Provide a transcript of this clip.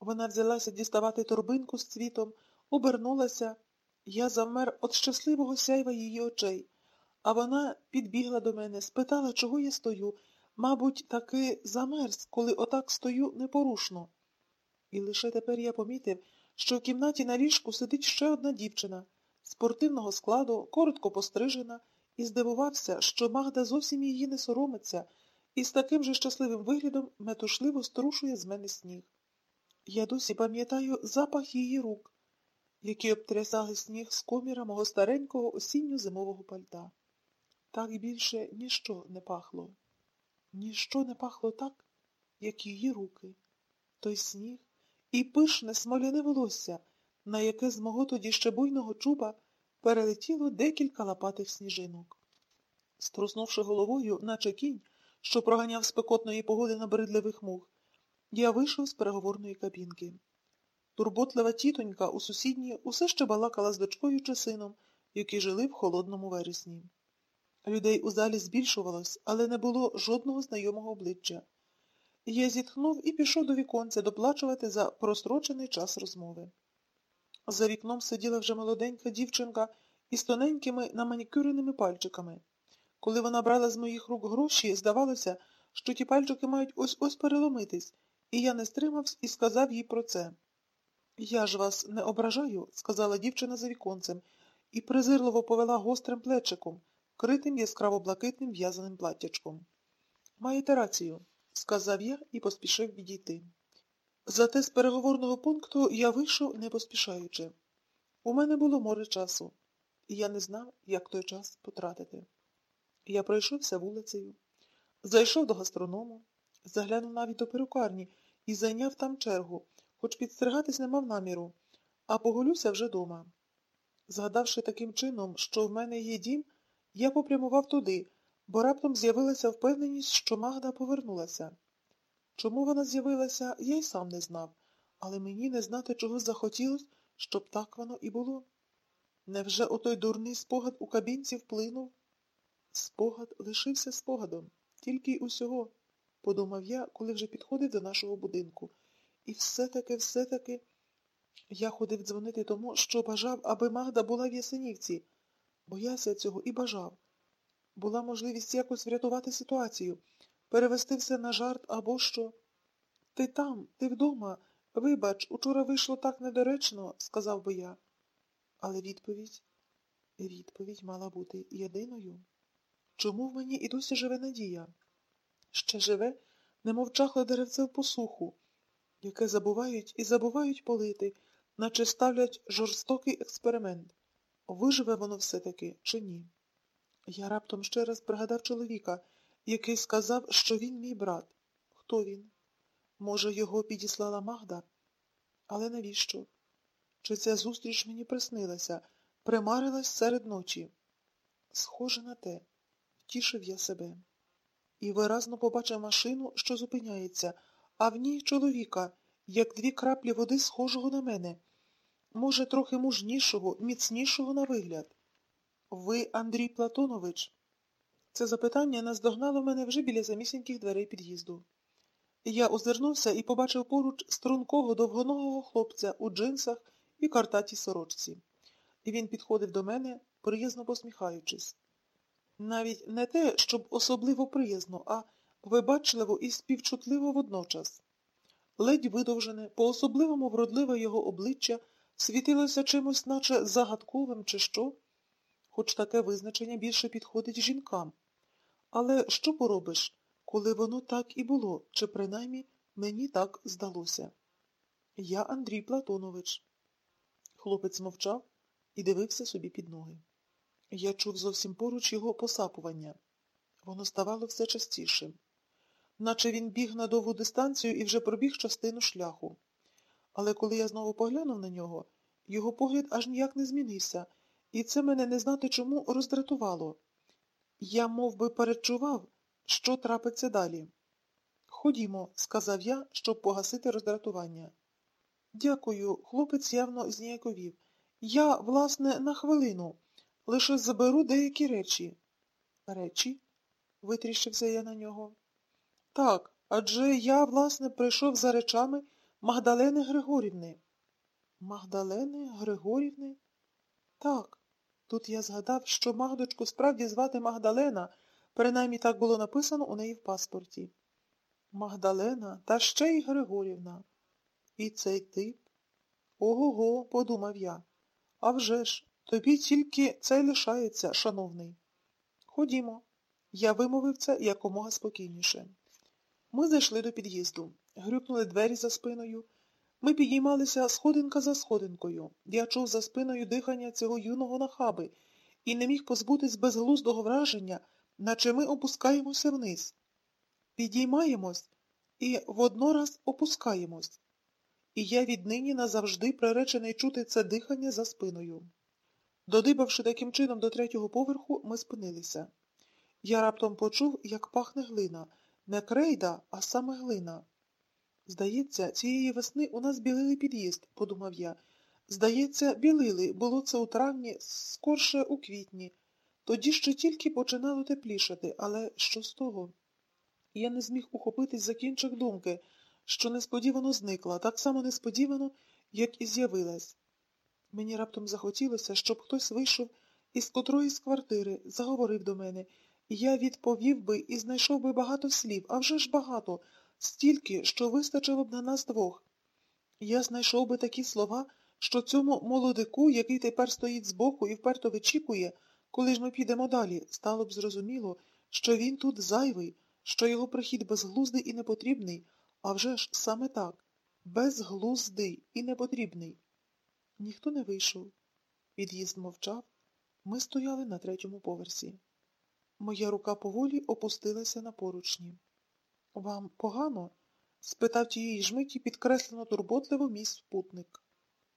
Вона взялася діставати торбинку з цвітом, обернулася. Я завмер від щасливого сяйва її очей, а вона підбігла до мене, спитала, чого я стою. Мабуть, таки замерз, коли отак стою непорушно. І лише тепер я помітив, що в кімнаті на ліжку сидить ще одна дівчина, спортивного складу, коротко пострижена, і здивувався, що Магда зовсім її не соромиться, і з таким же щасливим виглядом метушливо струшує з мене сніг. Я досі пам'ятаю запах її рук, які обтрясали сніг з коміра мого старенького осінньо-зимового пальта. Так більше ніщо не пахло. Ніщо не пахло так, як її руки, той сніг і пишне смоляне волосся, на яке з мого тоді ще буйного чуба перелетіло декілька лопатих сніжинок. Струснувши головою, наче кінь, що проганяв спекотної погоди набридливих мух, я вийшов з переговорної кабінки. Турботлива тітонька у сусідній усе ще балакала з дочкою чи сином, які жили в холодному вересні. Людей у залі збільшувалось, але не було жодного знайомого обличчя. Я зітхнув і пішов до віконця доплачувати за прострочений час розмови. За вікном сиділа вже молоденька дівчинка із тоненькими наманікюреними пальчиками. Коли вона брала з моїх рук гроші, здавалося, що ті пальчики мають ось ось переломитись, і я не стримався і сказав їй про це. Я ж вас не ображаю, сказала дівчина за віконцем, і презирливо повела гострим плечиком, критим яскраво блакитним в'язаним платтячком. Маєте рацію, сказав я і поспішив відійти. Зате з переговорного пункту я вийшов не поспішаючи. У мене було море часу, і я не знав, як той час потратити. Я пройшовся вулицею, зайшов до гастроному, заглянув навіть до перукарні і зайняв там чергу, хоч підстригатись не мав наміру, а поголюся вже дома. Згадавши таким чином, що в мене є дім, я попрямував туди, бо раптом з'явилася впевненість, що Магда повернулася. Чому вона з'явилася, я й сам не знав, але мені не знати чогось захотілось, щоб так воно і було. Невже отой дурний спогад у кабінці вплинув? Спогад лишився спогадом, тільки й усього, подумав я, коли вже підходив до нашого будинку. І все-таки, все-таки я ходив дзвонити тому, що бажав, аби Магда була в Ясенівці. Боявся цього і бажав. Була можливість якось врятувати ситуацію, перевести все на жарт або що. Ти там, ти вдома. Вибач, учора вийшло так недоречно, сказав би я. Але відповідь, відповідь мала бути єдиною. Чому в мені і досі живе надія? Ще живе, немов чахле деревце в посуху, яке забувають і забувають полити, наче ставлять жорстокий експеримент. Виживе воно все-таки чи ні? Я раптом ще раз пригадав чоловіка, який сказав, що він мій брат. Хто він? Може, його підіслала Магда? Але навіщо? Чи ця зустріч мені приснилася, примарилась серед ночі? Схоже на те, втішив я себе. І виразно побачив машину, що зупиняється, а в ній чоловіка, як дві краплі води, схожого на мене. Може, трохи мужнішого, міцнішого на вигляд. Ви, Андрій Платонович? Це запитання наздогнало мене вже біля самісіньких дверей під'їзду. Я озирнувся і побачив поруч стрункого довгоногого хлопця у джинсах і картатій сорочці. І він підходив до мене, приязно посміхаючись. Навіть не те, щоб особливо приязно, а вибачливо і співчутливо водночас. Ледь видовжене, по особливому вродливе його обличчя світилося чимось, наче загадковим, чи що, хоч таке визначення більше підходить жінкам. Але що поробиш, коли воно так і було, чи принаймні мені так здалося? Я Андрій Платонович. Хлопець мовчав і дивився собі під ноги. Я чув зовсім поруч його посапування. Воно ставало все частішим. Наче він біг на довгу дистанцію і вже пробіг частину шляху. Але коли я знову поглянув на нього, його погляд аж ніяк не змінився, і це мене не знати чому роздратувало. Я мов би, передчував, що трапиться далі. Ходімо, сказав я, щоб погасити роздратування. Дякую, хлопець явно зніяковів. Я, власне, на хвилину. Лише заберу деякі речі. Речі? витріщився я на нього. Так, адже я, власне, прийшов за речами Магдалени Григорівни. Магдалени Григорівни? Так. Тут я згадав, що Магдочку справді звати Магдалена, принаймні так було написано у неї в паспорті. Магдалена та ще й Григорівна. І цей тип. Ого-го, подумав я. А вже ж, тобі тільки це й лишається, шановний. Ходімо. Я вимовив це якомога спокійніше. Ми зайшли до під'їзду, грюкнули двері за спиною. Ми підіймалися сходинка за сходинкою. Я чув за спиною дихання цього юного нахаби і не міг позбутись безглуздого враження, наче ми опускаємося вниз. Підіймаємось і воднораз опускаємось. І я віднині назавжди приречений чути це дихання за спиною. Додибавши таким чином до третього поверху, ми спинилися. Я раптом почув, як пахне глина. Не крейда, а саме глина. Здається, цієї весни у нас білили під'їзд, подумав я. Здається, білили, було це у травні, скорше у квітні. Тоді ще тільки починало теплішати, але що з того? Я не зміг ухопитись за кінчик думки, що несподівано зникла, так само несподівано, як і з'явилась. Мені раптом захотілося, щоб хтось вийшов із котроїсь квартири, заговорив до мене, я відповів би і знайшов би багато слів, а вже ж багато, стільки, що вистачило б на нас двох. Я знайшов би такі слова, що цьому молодику, який тепер стоїть збоку і вперто вичікує, коли ж ми підемо далі, стало б зрозуміло, що він тут зайвий, що його прихід безглуздий і непотрібний, а вже ж саме так, безглуздий і непотрібний. Ніхто не вийшов. Під'їзд мовчав. Ми стояли на третьому поверсі. Моя рука поволі опустилася на поручні. Вам погано? спитав тієї ж підкреслено турботливо мій спутник.